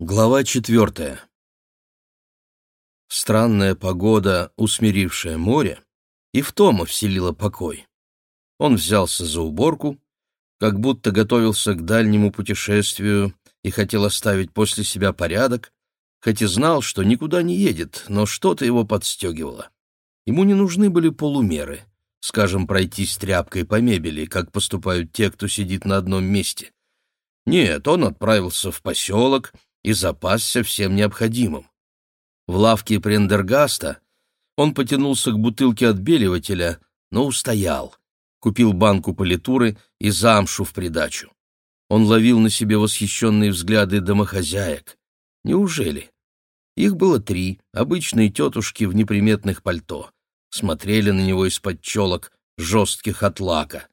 Глава четвертая. Странная погода, усмирившая море, и в Тома вселила покой. Он взялся за уборку, как будто готовился к дальнему путешествию и хотел оставить после себя порядок, хоть и знал, что никуда не едет, но что-то его подстегивало. Ему не нужны были полумеры, скажем, пройтись тряпкой по мебели, как поступают те, кто сидит на одном месте. Нет, он отправился в поселок — и запасся всем необходимым. В лавке Прендергаста он потянулся к бутылке отбеливателя, но устоял. Купил банку политуры и замшу в придачу. Он ловил на себе восхищенные взгляды домохозяек. Неужели? Их было три, обычные тетушки в неприметных пальто. Смотрели на него из-под челок, жестких от лака.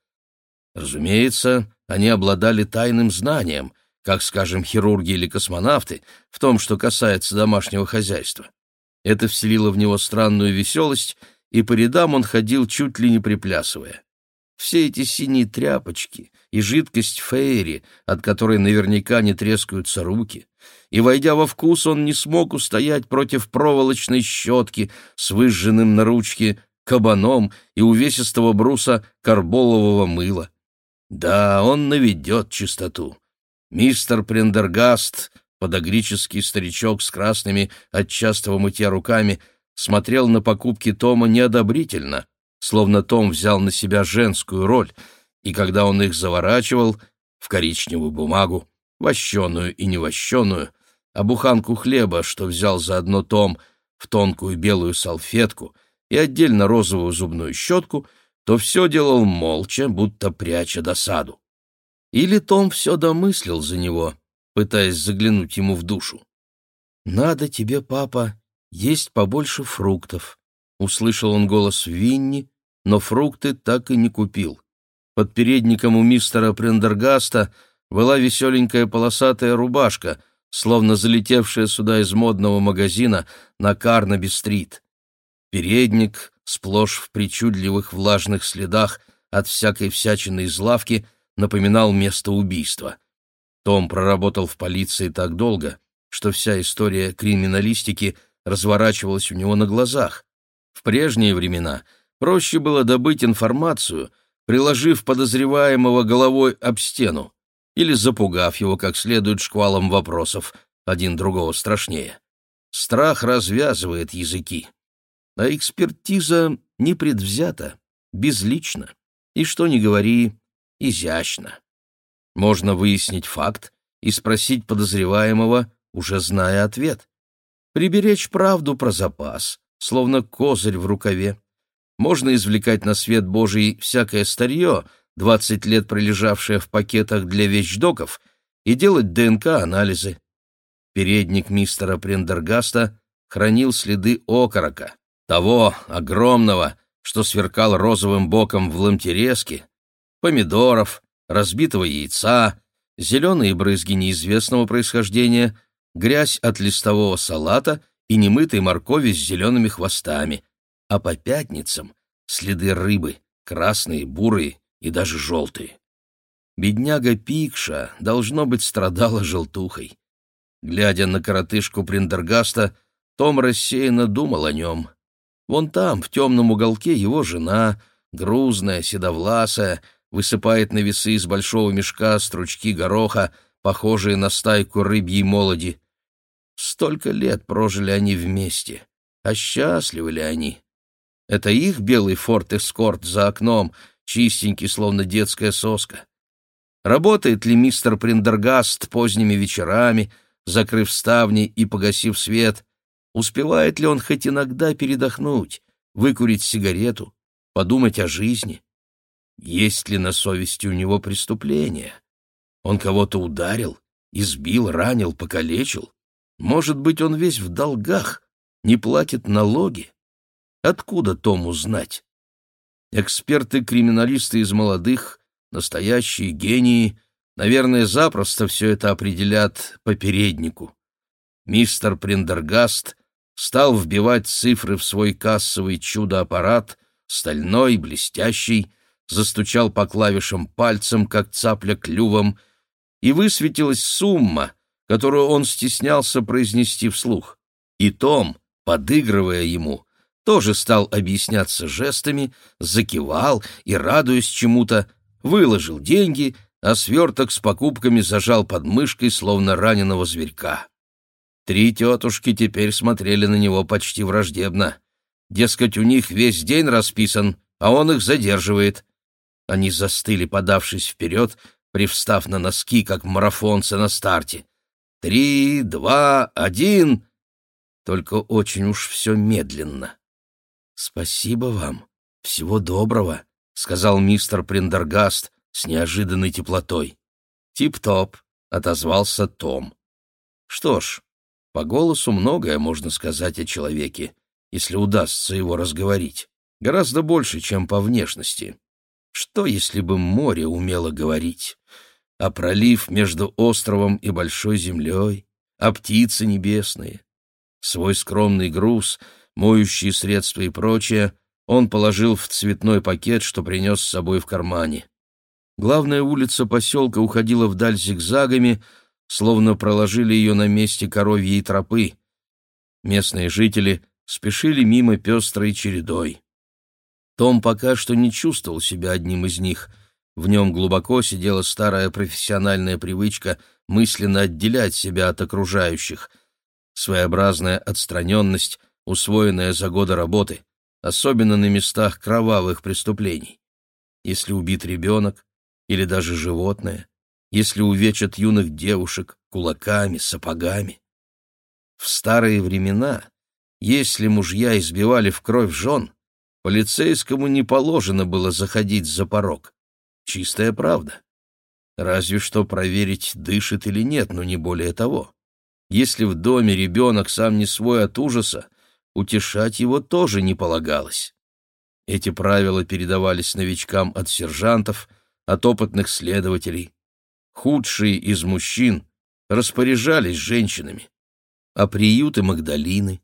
Разумеется, они обладали тайным знанием — как, скажем, хирурги или космонавты, в том, что касается домашнего хозяйства. Это вселило в него странную веселость, и по рядам он ходил чуть ли не приплясывая. Все эти синие тряпочки и жидкость фейри, от которой наверняка не трескаются руки, и, войдя во вкус, он не смог устоять против проволочной щетки с выжженным на ручке кабаном и увесистого бруса карболового мыла. Да, он наведет чистоту. Мистер Прендергаст, подогрический старичок с красными от частого мытья руками, смотрел на покупки Тома неодобрительно, словно Том взял на себя женскую роль, и когда он их заворачивал в коричневую бумагу, вощеную и невощеную, а буханку хлеба, что взял заодно Том, в тонкую белую салфетку и отдельно розовую зубную щетку, то все делал молча, будто пряча досаду. Или Том все домыслил за него, пытаясь заглянуть ему в душу. «Надо тебе, папа, есть побольше фруктов», — услышал он голос Винни, но фрукты так и не купил. Под передником у мистера Прендергаста была веселенькая полосатая рубашка, словно залетевшая сюда из модного магазина на Карнаби-стрит. Передник, сплошь в причудливых влажных следах от всякой всячины из лавки, напоминал место убийства. Том проработал в полиции так долго, что вся история криминалистики разворачивалась у него на глазах. В прежние времена проще было добыть информацию, приложив подозреваемого головой об стену или запугав его как следует шквалом вопросов, один другого страшнее. Страх развязывает языки. А экспертиза непредвзята, безлична. И что ни говори, изящно. Можно выяснить факт и спросить подозреваемого, уже зная ответ. Приберечь правду про запас, словно козырь в рукаве. Можно извлекать на свет Божий всякое старье, двадцать лет пролежавшее в пакетах для вещдоков, и делать ДНК-анализы. Передник мистера Прендергаста хранил следы окорока, того огромного, что сверкал розовым боком в ламтереске, помидоров, разбитого яйца, зеленые брызги неизвестного происхождения, грязь от листового салата и немытой моркови с зелеными хвостами, а по пятницам следы рыбы, красные, бурые и даже желтые. Бедняга Пикша, должно быть, страдала желтухой. Глядя на коротышку Приндергаста, том рассеянно думал о нем. Вон там, в темном уголке, его жена, грузная, седовласая, высыпает на весы из большого мешка стручки гороха, похожие на стайку рыбьей молоди. Столько лет прожили они вместе. А счастливы ли они? Это их белый форт-эскорт за окном, чистенький, словно детская соска. Работает ли мистер Приндергаст поздними вечерами, закрыв ставни и погасив свет? Успевает ли он хоть иногда передохнуть, выкурить сигарету, подумать о жизни? Есть ли на совести у него преступление? Он кого-то ударил, избил, ранил, покалечил? Может быть, он весь в долгах, не платит налоги? Откуда Тому знать? Эксперты-криминалисты из молодых, настоящие гении, наверное, запросто все это определят по переднику. Мистер Приндергаст стал вбивать цифры в свой кассовый чудо-аппарат, стальной, блестящий, застучал по клавишам пальцем, как цапля клювом, и высветилась сумма, которую он стеснялся произнести вслух. И Том, подыгрывая ему, тоже стал объясняться жестами, закивал и, радуясь чему-то, выложил деньги, а сверток с покупками зажал под мышкой, словно раненого зверька. Три тетушки теперь смотрели на него почти враждебно. Дескать, у них весь день расписан, а он их задерживает. Они застыли, подавшись вперед, привстав на носки, как марафонцы на старте. «Три, два, один!» Только очень уж все медленно. «Спасибо вам. Всего доброго», — сказал мистер Прендергаст с неожиданной теплотой. «Тип-топ», — отозвался Том. «Что ж, по голосу многое можно сказать о человеке, если удастся его разговорить. Гораздо больше, чем по внешности. Что, если бы море умело говорить? А пролив между островом и большой землей? А птицы небесные? Свой скромный груз — моющие средства и прочее, он положил в цветной пакет, что принес с собой в кармане. Главная улица поселка уходила вдаль зигзагами, словно проложили ее на месте коровьей тропы. Местные жители спешили мимо пестрой чередой. Том пока что не чувствовал себя одним из них. В нем глубоко сидела старая профессиональная привычка мысленно отделять себя от окружающих. Своеобразная отстраненность, усвоенная за годы работы, особенно на местах кровавых преступлений. Если убит ребенок или даже животное, если увечат юных девушек кулаками, сапогами. В старые времена, если мужья избивали в кровь жен, полицейскому не положено было заходить за порог. Чистая правда. Разве что проверить, дышит или нет, но не более того. Если в доме ребенок сам не свой от ужаса, утешать его тоже не полагалось. Эти правила передавались новичкам от сержантов, от опытных следователей. Худшие из мужчин распоряжались женщинами, а приюты Магдалины,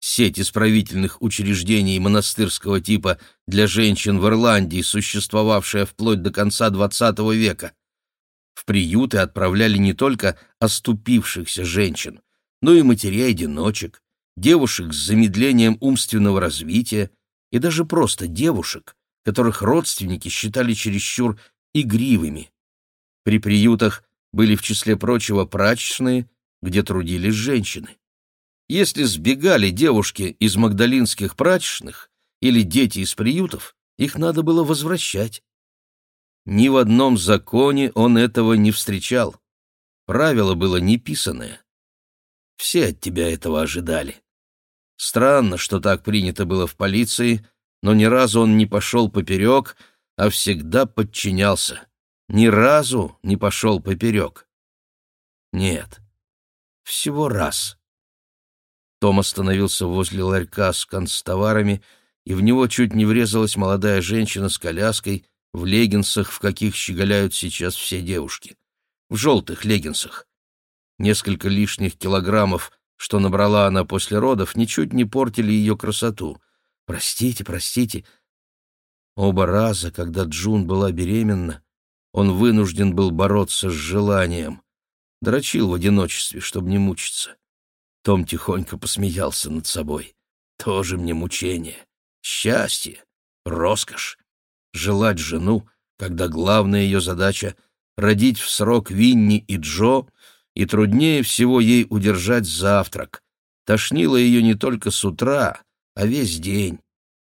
сеть исправительных учреждений монастырского типа для женщин в Ирландии, существовавшая вплоть до конца XX века, в приюты отправляли не только оступившихся женщин, но и матерей-одиночек, девушек с замедлением умственного развития и даже просто девушек, которых родственники считали чересчур игривыми. При приютах были в числе прочего прачечные, где трудились женщины. Если сбегали девушки из магдалинских прачечных или дети из приютов, их надо было возвращать. Ни в одном законе он этого не встречал. Правило было неписанное. Все от тебя этого ожидали. Странно, что так принято было в полиции, но ни разу он не пошел поперек, а всегда подчинялся. Ни разу не пошел поперек. Нет, всего раз. Том остановился возле ларька с констоварами, и в него чуть не врезалась молодая женщина с коляской в леггинсах, в каких щеголяют сейчас все девушки. В желтых леггинсах. Несколько лишних килограммов что набрала она после родов, ничуть не портили ее красоту. Простите, простите. Оба раза, когда Джун была беременна, он вынужден был бороться с желанием. Дрочил в одиночестве, чтобы не мучиться. Том тихонько посмеялся над собой. Тоже мне мучение. Счастье, роскошь. Желать жену, когда главная ее задача — родить в срок Винни и Джо — и труднее всего ей удержать завтрак. Тошнило ее не только с утра, а весь день.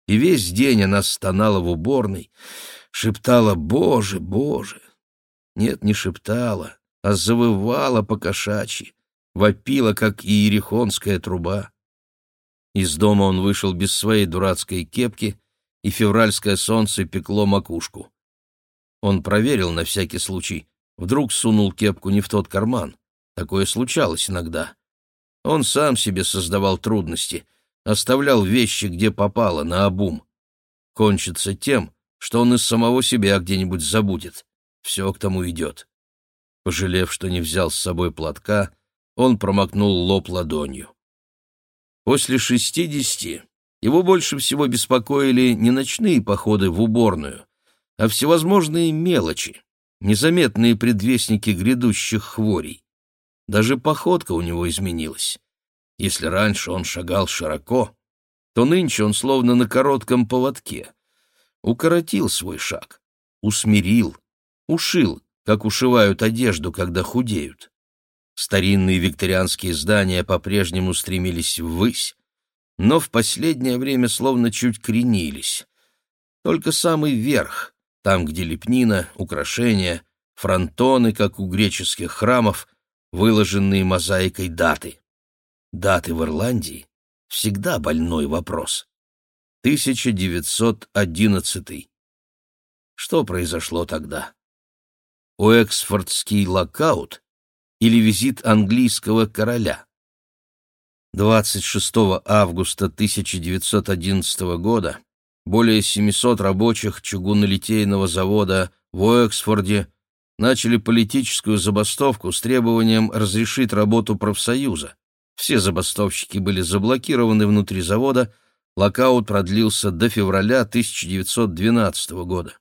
И весь день она стонала в уборной, шептала «Боже, Боже!» Нет, не шептала, а завывала по-кошачьи, вопила, как иерихонская труба. Из дома он вышел без своей дурацкой кепки, и февральское солнце пекло макушку. Он проверил на всякий случай, вдруг сунул кепку не в тот карман. Такое случалось иногда. Он сам себе создавал трудности, оставлял вещи, где попало, на обум. Кончится тем, что он из самого себя где-нибудь забудет. Все к тому идет. Пожалев, что не взял с собой платка, он промокнул лоб ладонью. После шестидесяти его больше всего беспокоили не ночные походы в уборную, а всевозможные мелочи, незаметные предвестники грядущих хворей. Даже походка у него изменилась. Если раньше он шагал широко, то нынче он словно на коротком поводке. Укоротил свой шаг, усмирил, ушил, как ушивают одежду, когда худеют. Старинные викторианские здания по-прежнему стремились ввысь, но в последнее время словно чуть кренились. Только самый верх, там, где лепнина, украшения, фронтоны, как у греческих храмов, выложенные мозаикой даты. Даты в Ирландии — всегда больной вопрос. 1911. Что произошло тогда? Уэксфордский локаут или визит английского короля? 26 августа 1911 года более 700 рабочих чугунолитейного завода в Уэксфорде начали политическую забастовку с требованием разрешить работу профсоюза. Все забастовщики были заблокированы внутри завода, локаут продлился до февраля 1912 года.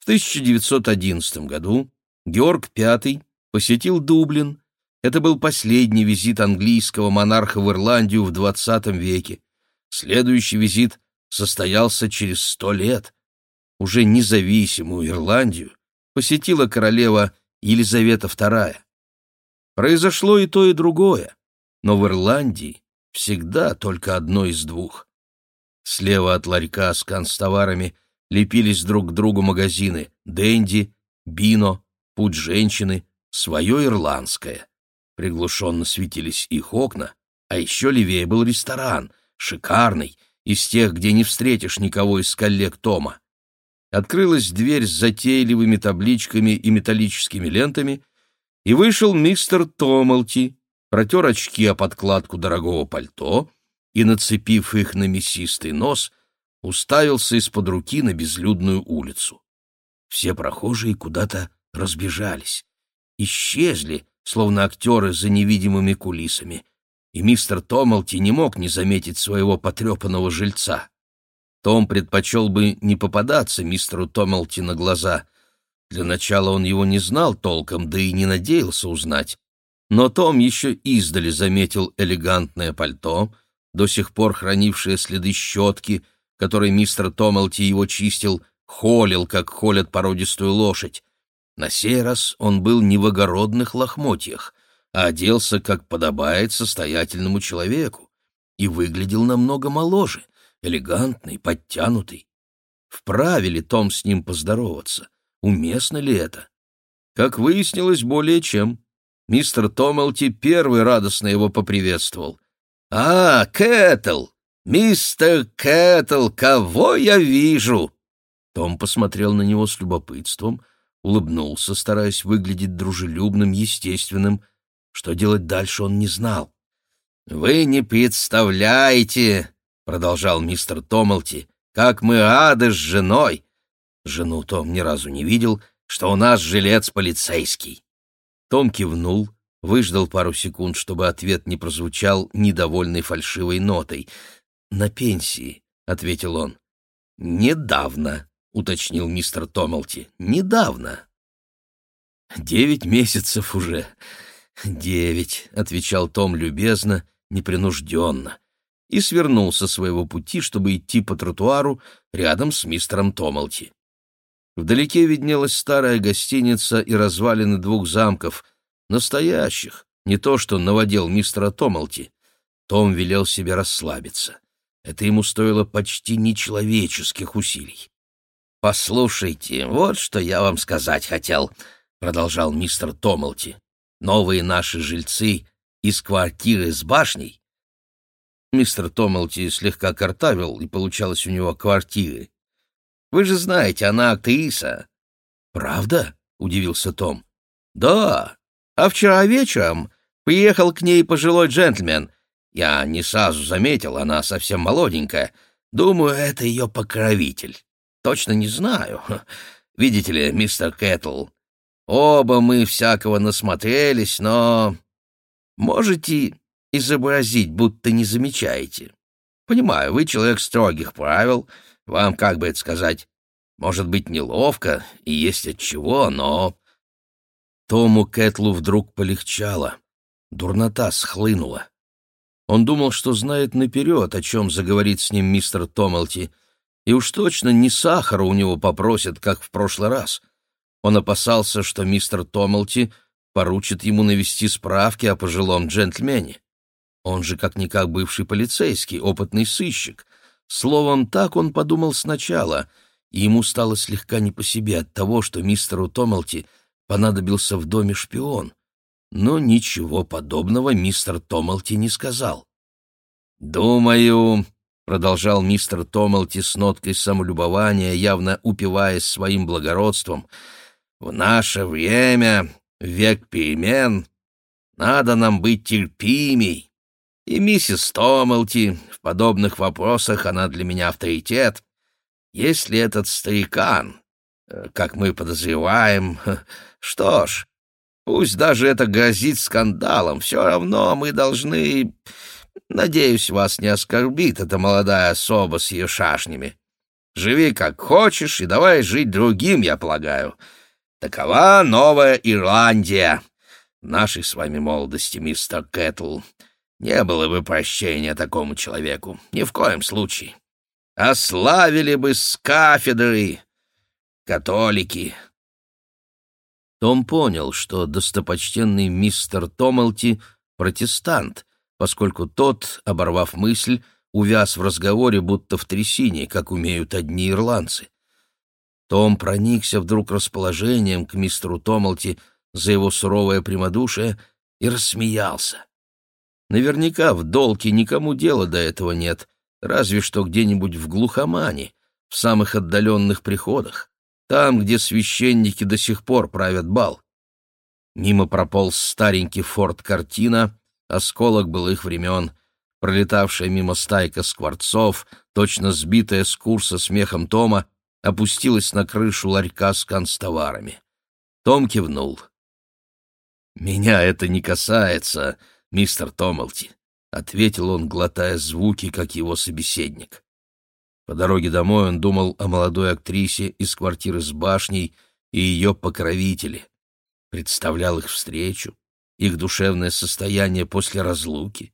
В 1911 году Георг V посетил Дублин, это был последний визит английского монарха в Ирландию в XX веке. Следующий визит состоялся через сто лет. Уже независимую Ирландию посетила королева Елизавета II. Произошло и то, и другое, но в Ирландии всегда только одно из двух. Слева от ларька с канцтоварами лепились друг к другу магазины «Дэнди», «Бино», «Путь женщины», «Свое ирландское». Приглушенно светились их окна, а еще левее был ресторан, шикарный, из тех, где не встретишь никого из коллег Тома. Открылась дверь с затейливыми табличками и металлическими лентами, и вышел мистер Томалти, протер очки о подкладку дорогого пальто и, нацепив их на мясистый нос, уставился из-под руки на безлюдную улицу. Все прохожие куда-то разбежались, исчезли, словно актеры за невидимыми кулисами, и мистер Томалти не мог не заметить своего потрепанного жильца. Том предпочел бы не попадаться мистеру Томалти на глаза. Для начала он его не знал толком, да и не надеялся узнать. Но Том еще издали заметил элегантное пальто, до сих пор хранившее следы щетки, которой мистер Томалти его чистил, холил, как холят породистую лошадь. На сей раз он был не в огородных лохмотьях, а оделся, как подобает состоятельному человеку, и выглядел намного моложе, элегантный, подтянутый. Вправе ли Том с ним поздороваться? Уместно ли это? Как выяснилось, более чем. Мистер Томелти первый радостно его поприветствовал. «А, Кэтл! Мистер Кэтл, кого я вижу?» Том посмотрел на него с любопытством — улыбнулся, стараясь выглядеть дружелюбным, естественным. Что делать дальше он не знал. «Вы не представляете!» — продолжал мистер Томалти, — «как мы ады с женой!» Жену Том ни разу не видел, что у нас жилец полицейский. Том кивнул, выждал пару секунд, чтобы ответ не прозвучал недовольной фальшивой нотой. «На пенсии», — ответил он. «Недавно», — уточнил мистер Томалти. «Недавно». «Девять месяцев уже». «Девять», — отвечал Том любезно, непринужденно, и свернул со своего пути, чтобы идти по тротуару рядом с мистером Томалти. Вдалеке виднелась старая гостиница и развалины двух замков, настоящих, не то что наводил мистера Томалти. Том велел себе расслабиться. Это ему стоило почти нечеловеческих усилий. «Послушайте, вот что я вам сказать хотел», — продолжал мистер Томалти. «Новые наши жильцы из квартиры с башней». Мистер Томалти слегка картавил, и получалось у него квартиры. «Вы же знаете, она актриса». «Правда?» — удивился Том. «Да. А вчера вечером приехал к ней пожилой джентльмен. Я не сразу заметил, она совсем молоденькая. Думаю, это ее покровитель». Точно не знаю. Видите ли, мистер Кэтл, оба мы всякого насмотрелись, но... Можете изобразить, будто не замечаете. Понимаю, вы человек строгих правил, вам, как бы это сказать, может быть неловко и есть от чего, но... Тому Кэтлу вдруг полегчало. Дурнота схлынула. Он думал, что знает наперед, о чем заговорит с ним мистер Томалти, и уж точно не сахара у него попросят, как в прошлый раз. Он опасался, что мистер Томалти поручит ему навести справки о пожилом джентльмене. Он же как-никак бывший полицейский, опытный сыщик. Словом, так он подумал сначала, и ему стало слегка не по себе от того, что мистеру Томалти понадобился в доме шпион. Но ничего подобного мистер Томалти не сказал. «Думаю», — продолжал мистер Томалти с ноткой самолюбования, явно упиваясь своим благородством, «в наше время, век перемен, надо нам быть терпимей, и миссис Томалти, в подобных вопросах она для меня авторитет. Если этот старикан, э, как мы подозреваем, что ж, пусть даже это грозит скандалом, все равно мы должны... Надеюсь, вас не оскорбит эта молодая особа с ее шашнями. Живи как хочешь и давай жить другим, я полагаю. Такова новая Ирландия нашей с вами молодости, мистер Кэтл. Не было бы прощения такому человеку, ни в коем случае. Ославили бы с кафедры католики. Том понял, что достопочтенный мистер Томалти — протестант, поскольку тот, оборвав мысль, увяз в разговоре, будто в трясине, как умеют одни ирландцы. Том проникся вдруг расположением к мистеру Томалти за его суровое прямодушие и рассмеялся. Наверняка в долге никому дела до этого нет, разве что где-нибудь в глухомане, в самых отдаленных приходах, там, где священники до сих пор правят бал. Мимо прополз старенький форт-картина, осколок былых времен, пролетавшая мимо стайка скворцов, точно сбитая с курса смехом Тома, опустилась на крышу ларька с канцтоварами. Том кивнул. «Меня это не касается», мистер Томалти», — ответил он, глотая звуки, как его собеседник. По дороге домой он думал о молодой актрисе из квартиры с башней и ее покровителе. Представлял их встречу, их душевное состояние после разлуки.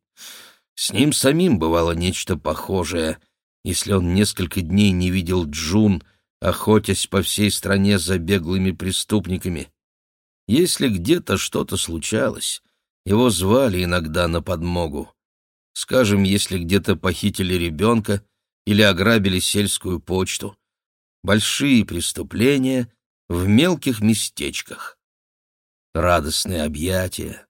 С ним самим бывало нечто похожее, если он несколько дней не видел Джун, охотясь по всей стране за беглыми преступниками. Если где-то что-то случалось, его звали иногда на подмогу. Скажем, если где-то похитили ребенка или ограбили сельскую почту. Большие преступления в мелких местечках. Радостные объятия,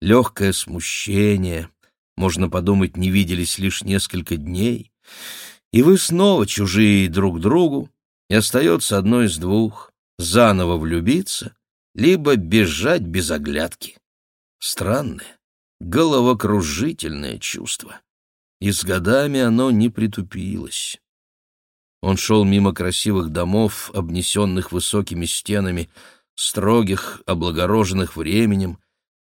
легкое смущение, можно подумать, не виделись лишь несколько дней, и вы снова чужие друг другу, и остается одно из двух — заново влюбиться, либо бежать без оглядки. Странное, головокружительное чувство. И с годами оно не притупилось. Он шел мимо красивых домов, обнесенных высокими стенами, строгих, облагороженных временем,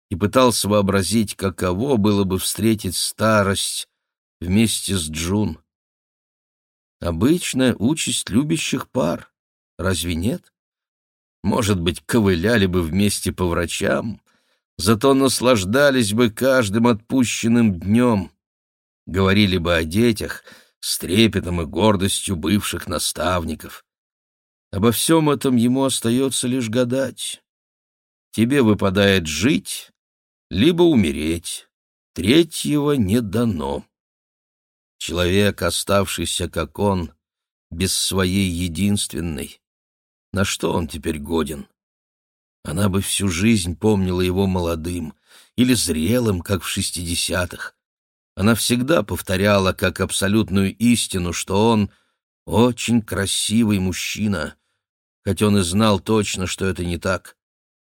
и пытался вообразить, каково было бы встретить старость вместе с Джун. Обычная участь любящих пар, разве нет? Может быть, ковыляли бы вместе по врачам, зато наслаждались бы каждым отпущенным днем, говорили бы о детях с трепетом и гордостью бывших наставников. Обо всем этом ему остается лишь гадать. Тебе выпадает жить, либо умереть, третьего не дано. Человек, оставшийся как он, без своей единственной, на что он теперь годен? Она бы всю жизнь помнила его молодым или зрелым, как в шестидесятых. Она всегда повторяла как абсолютную истину, что он очень красивый мужчина, хотя он и знал точно, что это не так.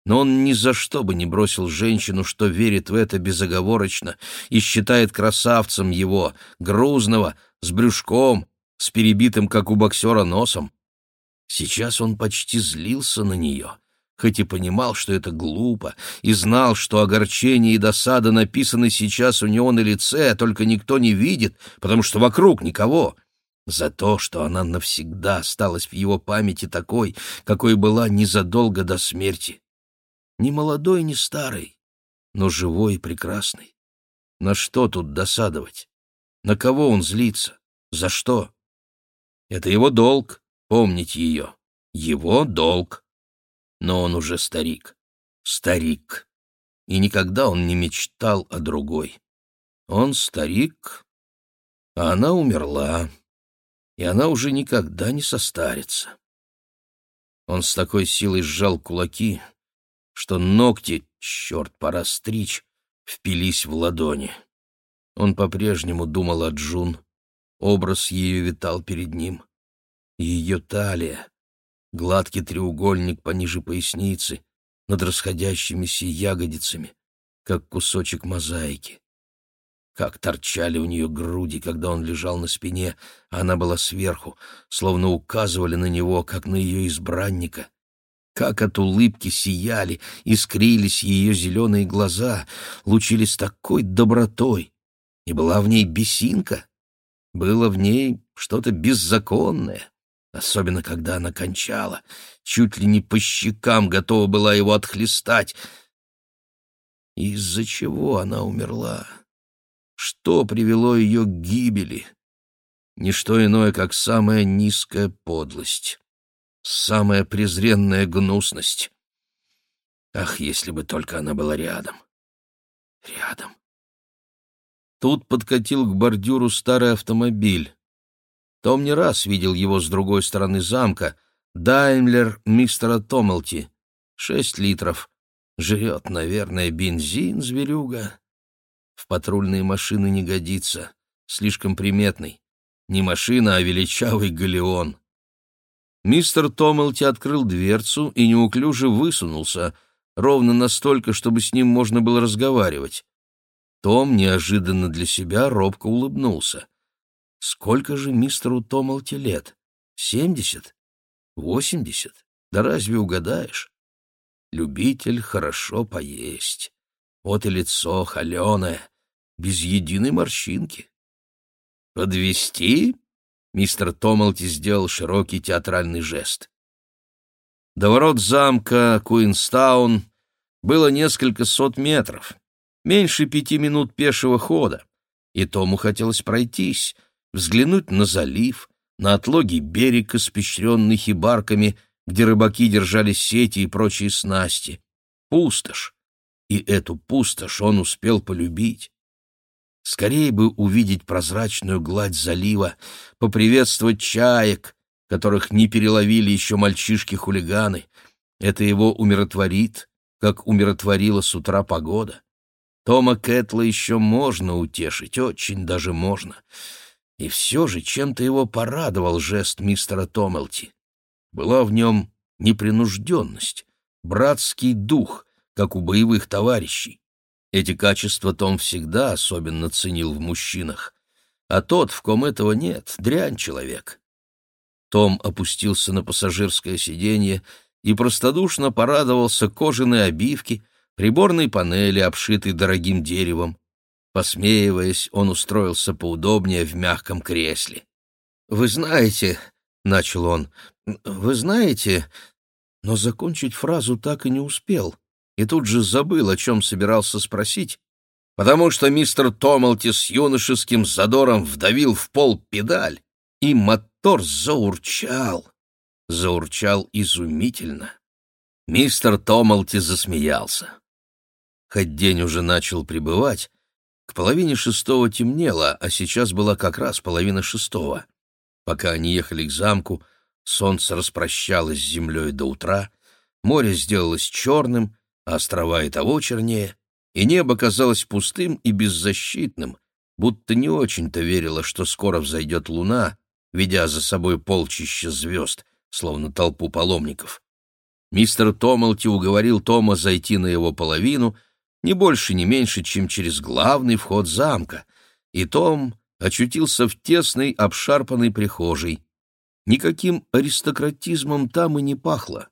Но он ни за что бы не бросил женщину, что верит в это безоговорочно и считает красавцем его, грузного, с брюшком, с перебитым, как у боксера, носом. Сейчас он почти злился на нее — хоть и понимал, что это глупо, и знал, что огорчение и досада написаны сейчас у него на лице, только никто не видит, потому что вокруг никого. За то, что она навсегда осталась в его памяти такой, какой была незадолго до смерти. ни молодой, ни старый, но живой и прекрасный. На что тут досадовать? На кого он злится? За что? Это его долг — помнить ее. Его долг. Но он уже старик. Старик. И никогда он не мечтал о другой. Он старик, а она умерла, и она уже никогда не состарится. Он с такой силой сжал кулаки, что ногти, черт, пора стричь, впились в ладони. Он по-прежнему думал о Джун. Образ ее витал перед ним. Ее талия, гладкий треугольник пониже поясницы, над расходящимися ягодицами, как кусочек мозаики. Как торчали у нее груди, когда он лежал на спине, а она была сверху, словно указывали на него, как на ее избранника. Как от улыбки сияли, искрились ее зеленые глаза, лучились такой добротой. И была в ней бесинка. Было в ней что-то беззаконное, особенно когда она кончала, чуть ли не по щекам готова была его отхлестать. Из-за чего она умерла? Что привело ее к гибели? Ничто иное, как самая низкая подлость, самая презренная гнусность. Ах, если бы только она была рядом. Рядом. Тут подкатил к бордюру старый автомобиль. Том не раз видел его с другой стороны замка. Даймлер мистера Томелти. Шесть литров. Жрет, наверное, бензин, зверюга. В патрульные машины не годится, слишком приметный. Не машина, а величавый галеон. Мистер Томелти открыл дверцу и неуклюже высунулся, ровно настолько, чтобы с ним можно было разговаривать. Том неожиданно для себя робко улыбнулся. Сколько же мистеру Томелти лет? Семьдесят? Восемьдесят? Да разве угадаешь? Любитель хорошо поесть. Вот и лицо холеное, без единой морщинки. «Подвести?» — мистер Томалти сделал широкий театральный жест. До ворот замка Куинстаун было несколько сот метров, меньше пяти минут пешего хода, и Тому хотелось пройтись, взглянуть на залив, на отлогий берег, испещренный хибарками, где рыбаки держали сети и прочие снасти. Пустошь, и эту пустошь он успел полюбить. Скорее бы увидеть прозрачную гладь залива, поприветствовать чаек, которых не переловили еще мальчишки-хулиганы. Это его умиротворит, как умиротворила с утра погода. Тома Кэтла еще можно утешить, очень даже можно. И все же чем-то его порадовал жест мистера Томелти. Была в нем непринужденность, братский дух, как у боевых товарищей. Эти качества Том всегда особенно ценил в мужчинах. А тот, в ком этого нет, дрянь человек. Том опустился на пассажирское сиденье и простодушно порадовался кожаной обивке, приборной панели, обшитой дорогим деревом. Посмеиваясь, он устроился поудобнее в мягком кресле. «Вы знаете...» — начал он. «Вы знаете...» Но закончить фразу так и не успел и тут же забыл, о чем собирался спросить, потому что мистер Томалти с юношеским задором вдавил в пол педаль, и мотор заурчал. Заурчал изумительно. Мистер Томалти засмеялся. Хоть день уже начал прибывать, к половине шестого темнело, а сейчас была как раз половина шестого. Пока они ехали к замку, солнце распрощалось с землей до утра, море сделалось черным, острова и того чернее, и небо казалось пустым и беззащитным, будто не очень-то верило, что скоро взойдет луна, ведя за собой полчища звезд, словно толпу паломников. Мистер Томалти уговорил Тома зайти на его половину, не больше, не меньше, чем через главный вход замка, и Том очутился в тесной, обшарпанной прихожей. Никаким аристократизмом там и не пахло.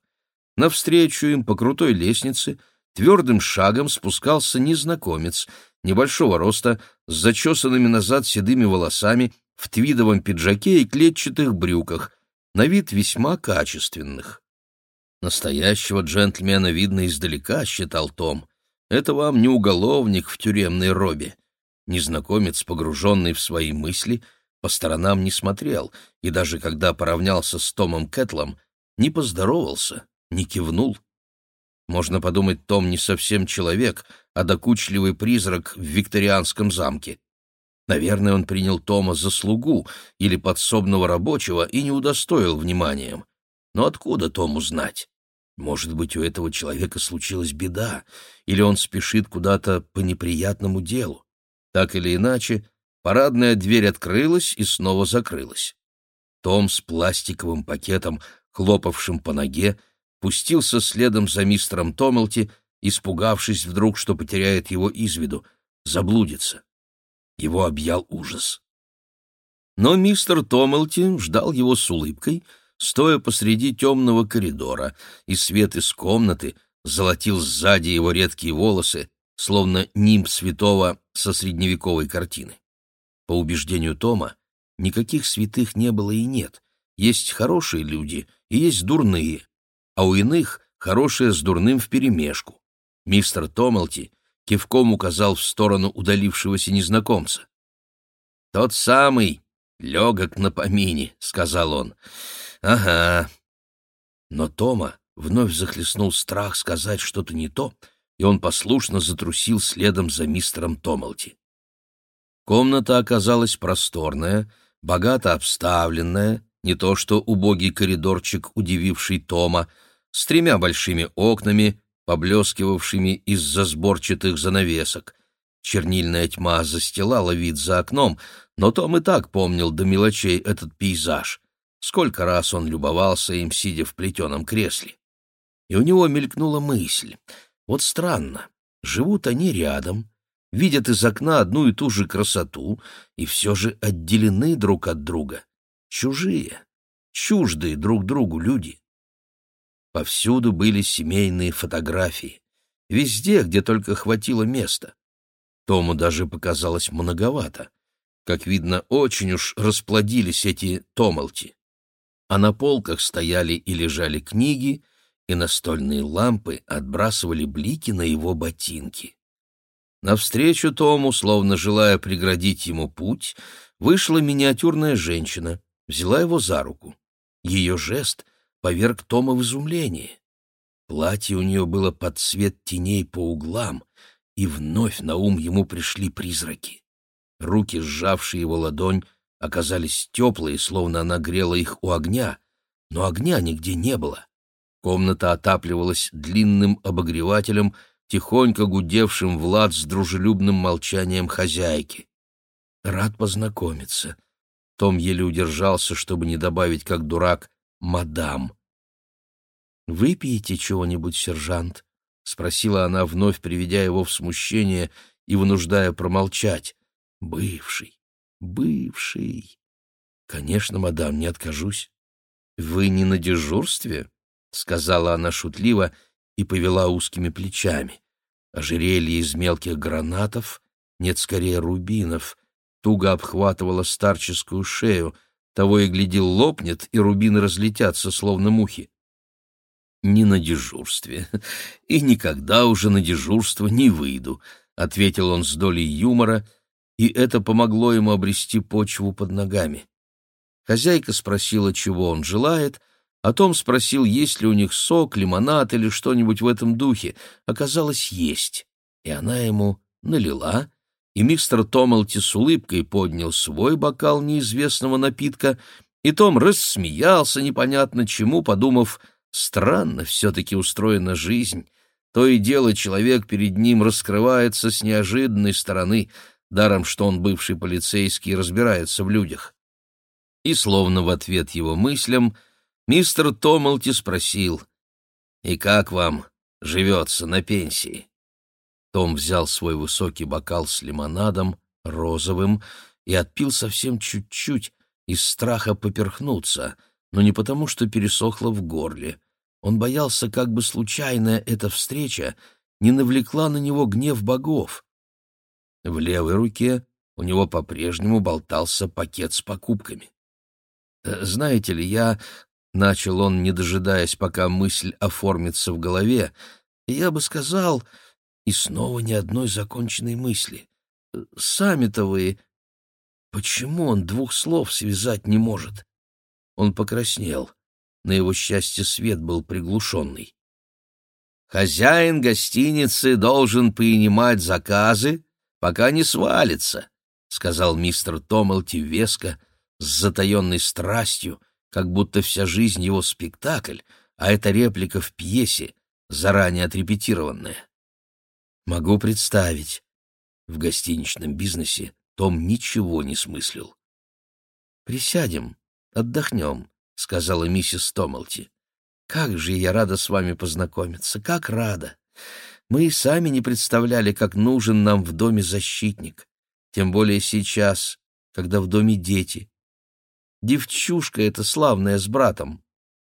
Навстречу им по крутой лестнице твердым шагом спускался незнакомец, небольшого роста, с зачесанными назад седыми волосами, в твидовом пиджаке и клетчатых брюках, на вид весьма качественных. Настоящего джентльмена видно издалека, считал Том. Это вам не уголовник в тюремной робе. Незнакомец, погруженный в свои мысли, по сторонам не смотрел, и даже когда поравнялся с Томом Кэтлом, не поздоровался, не кивнул. Можно подумать, Том не совсем человек, а докучливый призрак в викторианском замке. Наверное, он принял Тома за слугу или подсобного рабочего и не удостоил вниманием. Но откуда Тому знать? Может быть, у этого человека случилась беда, или он спешит куда-то по неприятному делу. Так или иначе, парадная дверь открылась и снова закрылась. Том с пластиковым пакетом, хлопавшим по ноге, пустился следом за мистером Томелти, испугавшись вдруг, что потеряет его из виду, заблудится. Его объял ужас. Но мистер Томелти ждал его с улыбкой, стоя посреди темного коридора, и свет из комнаты золотил сзади его редкие волосы, словно нимб святого со средневековой картины. По убеждению Тома, никаких святых не было и нет. Есть хорошие люди и есть дурные, а у иных хорошие с дурным вперемешку. Мистер Томалти кивком указал в сторону удалившегося незнакомца. «Тот самый, легок на помине», — сказал он. «Ага». Но Тома вновь захлестнул страх сказать что-то не то, и он послушно затрусил следом за мистером Томалти. Комната оказалась просторная, богато обставленная, не то что убогий коридорчик, удививший Тома, с тремя большими окнами, поблескивавшими из-за сборчатых занавесок. Чернильная тьма застилала вид за окном, но Том и так помнил до мелочей этот пейзаж. Сколько раз он любовался им, сидя в плетеном кресле. И у него мелькнула мысль. Вот странно, живут они рядом, видят из окна одну и ту же красоту и все же отделены друг от друга. Чужие, чуждые друг другу люди. Повсюду были семейные фотографии. Везде, где только хватило места. Тому даже показалось многовато. Как видно, очень уж расплодились эти томолти. А на полках стояли и лежали книги, и настольные лампы отбрасывали блики на его ботинки. Навстречу Тому, словно желая преградить ему путь, вышла миниатюрная женщина, взяла его за руку. Ее жест — поверг Тома в изумление. Платье у нее было под цвет теней по углам, и вновь на ум ему пришли призраки. Руки, сжавшие его ладонь, оказались теплые, словно она грела их у огня, но огня нигде не было. Комната отапливалась длинным обогревателем, тихонько гудевшим в лад с дружелюбным молчанием хозяйки. «Рад познакомиться». Том еле удержался, чтобы не добавить, как дурак, «мадам». «Выпьете чего-нибудь, сержант?» — спросила она, вновь приведя его в смущение и вынуждая промолчать. «Бывший, бывший!» «Конечно, мадам, не откажусь». «Вы не на дежурстве?» — сказала она шутливо и повела узкими плечами. Ожерелье из мелких гранатов, нет, скорее рубинов, туго обхватывало старческую шею, того и глядел лопнет, и рубины разлетятся, словно мухи не на дежурстве, и никогда уже на дежурство не выйду», — ответил он с долей юмора, и это помогло ему обрести почву под ногами. Хозяйка спросила, чего он желает, а Том спросил, есть ли у них сок, лимонад или что-нибудь в этом духе. Оказалось, есть, и она ему налила, и мистер Томалти с улыбкой поднял свой бокал неизвестного напитка, и Том рассмеялся непонятно чему, подумав — Странно все-таки устроена жизнь. То и дело человек перед ним раскрывается с неожиданной стороны, даром что он бывший полицейский и разбирается в людях. И словно в ответ его мыслям мистер Томалти спросил, «И как вам живется на пенсии?» Том взял свой высокий бокал с лимонадом, розовым, и отпил совсем чуть-чуть, из страха поперхнуться, но не потому, что пересохло в горле. Он боялся, как бы случайная эта встреча не навлекла на него гнев богов. В левой руке у него по-прежнему болтался пакет с покупками. «Э, «Знаете ли, я Начал он, не дожидаясь, пока мысль оформится в голове, я бы сказал, и снова ни одной законченной мысли. Сами-то вы... Почему он двух слов связать не может? Он покраснел. На его счастье свет был приглушенный. «Хозяин гостиницы должен принимать заказы, пока не свалится», — сказал мистер Томалти веско, с затаенной страстью, как будто вся жизнь его спектакль, а это реплика в пьесе, заранее отрепетированная. Могу представить. В гостиничном бизнесе Том ничего не смыслил. «Присядем, отдохнем», — сказала миссис Томалти. «Как же я рада с вами познакомиться, как рада! Мы и сами не представляли, как нужен нам в доме защитник, тем более сейчас, когда в доме дети. Девчушка эта славная с братом.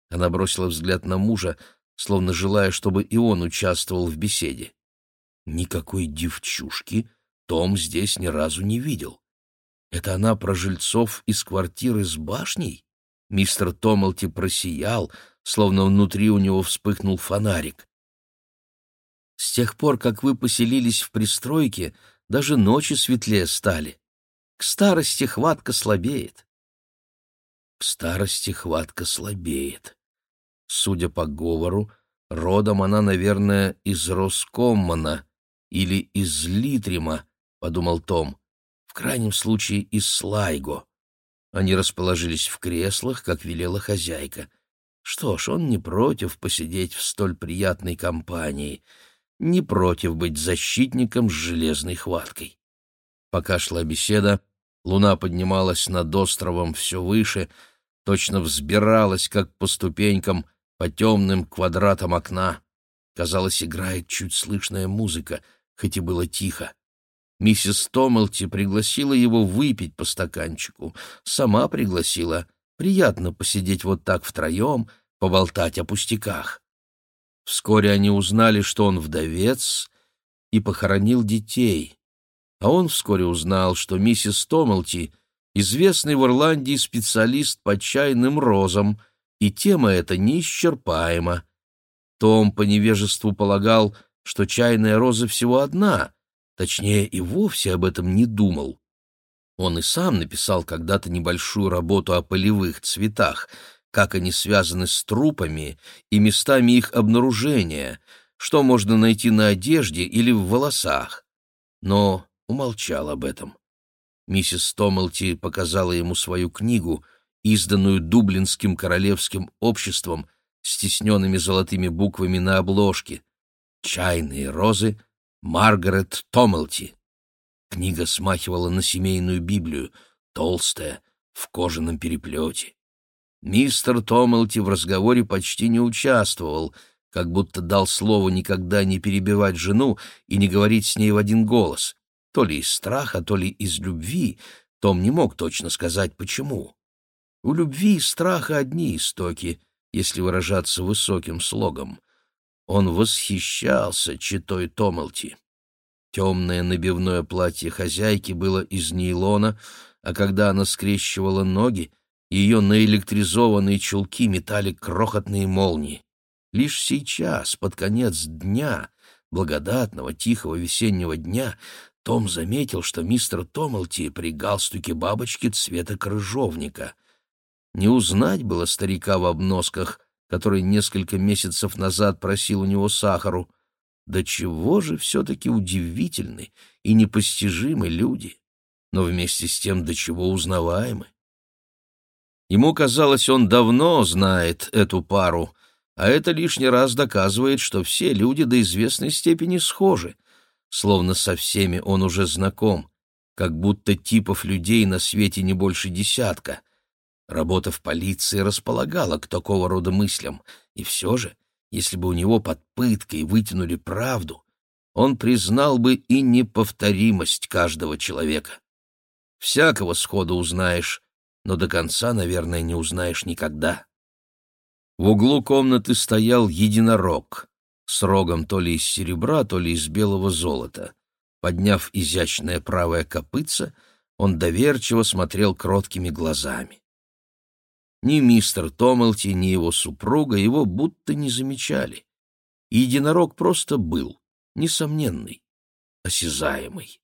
Она бросила взгляд на мужа, словно желая, чтобы и он участвовал в беседе. Никакой девчушки Том здесь ни разу не видел. Это она про жильцов из квартиры с башней? Мистер Томалти просиял, словно внутри у него вспыхнул фонарик. С тех пор, как вы поселились в пристройке, даже ночи светлее стали. К старости хватка слабеет. К старости хватка слабеет. Судя по говору, родом она, наверное, из Роскоммана или из Литрима, — подумал Том, — в крайнем случае из Слайго. Они расположились в креслах, как велела хозяйка. Что ж, он не против посидеть в столь приятной компании, не против быть защитником с железной хваткой. Пока шла беседа, луна поднималась над островом все выше — точно взбиралась, как по ступенькам, по темным квадратам окна. Казалось, играет чуть слышная музыка, хоть и было тихо. Миссис Томелти пригласила его выпить по стаканчику. Сама пригласила. Приятно посидеть вот так втроем, поболтать о пустяках. Вскоре они узнали, что он вдовец и похоронил детей. А он вскоре узнал, что миссис Томелти известный в Ирландии специалист по чайным розам, и тема эта неисчерпаема. Том по невежеству полагал, что чайная роза всего одна, точнее, и вовсе об этом не думал. Он и сам написал когда-то небольшую работу о полевых цветах, как они связаны с трупами и местами их обнаружения, что можно найти на одежде или в волосах. Но умолчал об этом. Миссис Томелти показала ему свою книгу, изданную Дублинским королевским обществом с тисненными золотыми буквами на обложке. «Чайные розы. Маргарет Томелти». Книга смахивала на семейную Библию, толстая, в кожаном переплете. Мистер Томелти в разговоре почти не участвовал, как будто дал слово никогда не перебивать жену и не говорить с ней в один голос то ли из страха, то ли из любви, Том не мог точно сказать, почему. У любви и страха одни истоки, если выражаться высоким слогом. Он восхищался читой Томалти. Темное набивное платье хозяйки было из нейлона, а когда она скрещивала ноги, ее наэлектризованные чулки метали крохотные молнии. Лишь сейчас, под конец дня, благодатного тихого весеннего дня, том заметил, что мистер Томалти при галстуке бабочки цвета крыжовника. Не узнать было старика в обносках, который несколько месяцев назад просил у него сахару. Да чего же все-таки удивительны и непостижимы люди, но вместе с тем до чего узнаваемы. Ему казалось, он давно знает эту пару, а это лишний раз доказывает, что все люди до известной степени схожи — словно со всеми он уже знаком, как будто типов людей на свете не больше десятка. Работа в полиции располагала к такого рода мыслям, и все же, если бы у него под пыткой вытянули правду, он признал бы и неповторимость каждого человека. Всякого сходу узнаешь, но до конца, наверное, не узнаешь никогда. В углу комнаты стоял единорог с рогом то ли из серебра, то ли из белого золота. Подняв изящное правое копытце, он доверчиво смотрел кроткими глазами. Ни мистер Томелти, ни его супруга его будто не замечали. Единорог просто был, несомненный, осязаемый.